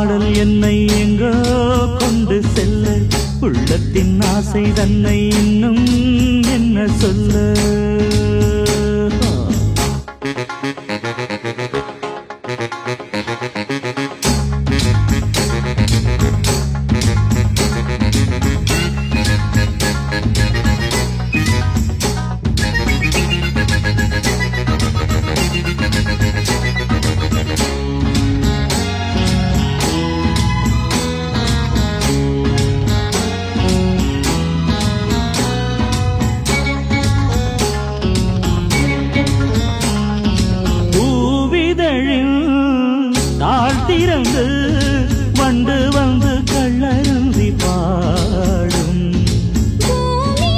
பாடல் என்னை எங்கோ கொண்டு செல்ல. உள்ளத்தின் ஆசை தன்னை இன்னும் என்ன சொல்ல? தாழ்த்திறந்து வண்டு வந்து கள்ளருந்தி பாடும். பூமி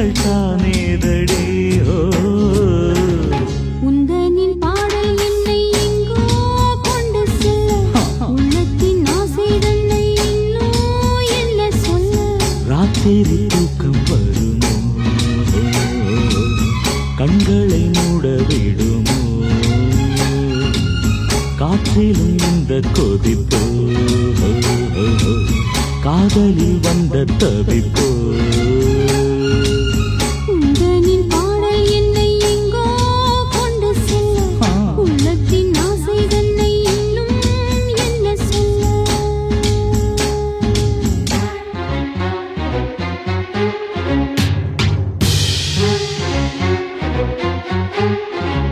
காலங்கள் தானேதடி ஓ. உந்தனின் பாடல் என்னை எங்கோ கொண்டு செல்ல. உள்ளத்தின் ஆசை தன்னை இன்னும் என்ன சொல்ல? ராத்திரி தூக்கம் வருமோ? கண்களை மூட விடுமோ? காற்றிலும் இந்த கொதிப்போ? காதலில் வந்த தவிப்போ? Música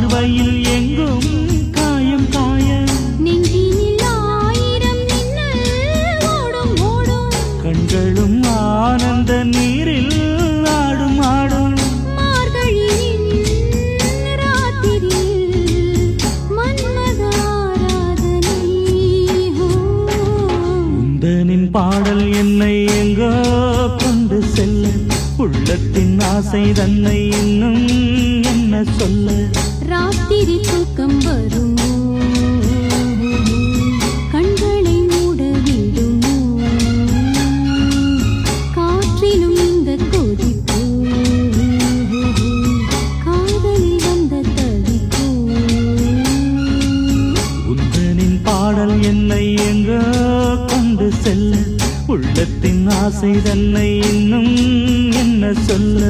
பார்வையில் எங்கும் காயம் ஓடும் கண்களும் ஆனந்த நீரில் ஆடும் ஆடும். பாடல் என்னை எங்கோ கொண்டு செல்ல. உள்ளத்தின் ஆசை தன்னை இன்னும் என்ன சொல்ல? ராத்திரி தூக்கம் வரும். கண்களை மூட காற்றிலும் இந்த கொதிப்போ? காதலில் வந்த தவிப்போ? உந்தனின் பாடல் என்னை எங்கோ கொண்டு செல்ல? உள்ளத்தின் ஆசை தன்னை இன்னும் என்ன சொல்ல?